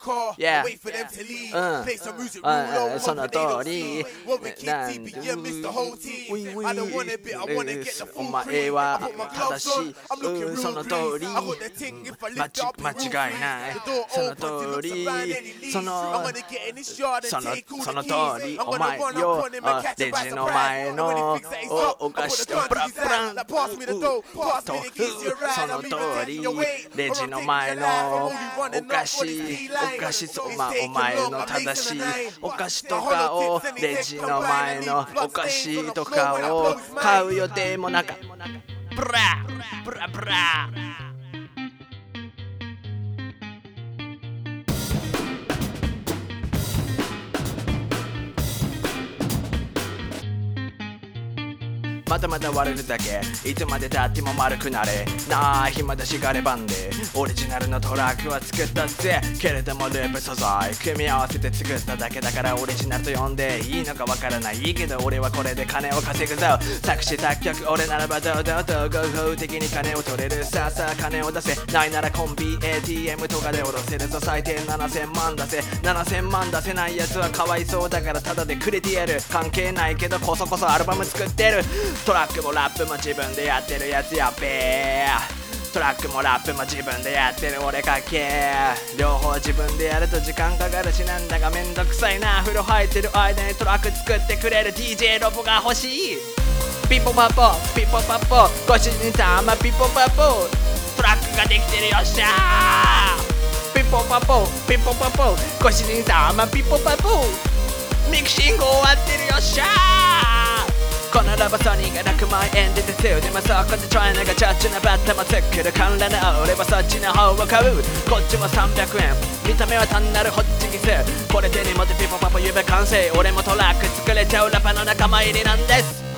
car, Yeah. wait for them to leave. Uh. Play some music, Uh, over, uh, son but of they don't see. What we keep deep, yeah, miss the whole team. I don't want a bit, I wanna get the お full 前 cream. は I put my 正 gloves し on, い I'm looking real の green. I got the ting if I 間 lift ち up, 間 it will 違いない free. The door opens, 通 looks り around and he そ leaves. の I'm gonna get in this yard そ and の take all そ the keys. り I'm お gonna 前 run よ up on him and あ catch レ him by ジ surprise. And の when he thinks that he's お up, お I 菓 put 子 the と gun プ to ラ his hand. Like, pass me the dough, pass と me the keys to your そ ride. の I'm 通 even り taking your weight. I'm の taking 前 your の life. I'm only お running 菓 up 子 on his key お子とまあお前の正しいお菓子とかをレジの前のお菓子とかを買う予定もなかブラブ,まだまだ割れるだけ。いつまでたっても丸くなれ。なあ暇だしガレバンで。オリジナルのトラックは作ったぜ。けれどもループ素材。組み合わせて作っただけだからオリジナルと呼んでいいのかわからない。いいけど俺はこれで金を稼ぐぞ。作詞作曲俺ならばどうどうと合法的に金を取れる。さあさあ金を出せ。ないならコンビ ATM とかで下ろせるぞ。最低7000万出せ。7000万出せないやつはかわいそうだからタダでくれてやる。関係ないけどこそこそアルバム作ってる。トラックもラップも自分でやってるやつやべえ。トラックもラップも自分でやってる俺かけ両方自分でやると時間かかるしなんだかめんどくさいな。風呂入ってる間にトラック作ってくれる DJ ロボが欲しい。ピポパポピポパポご主人様ピポパポトラックができてるよっしゃー。ピポパポピポパポご主人様ピポパポこのラバソニーがなく前演出て手数でもそこでチャイナがチャッチなバッタも作る観覧な俺はそっちの方を買う。こっちも300円。見た目は単なるホッチキス。これ手に持ってピポパポ指完成。俺もトラック作れちゃうラパの仲間入りなんです。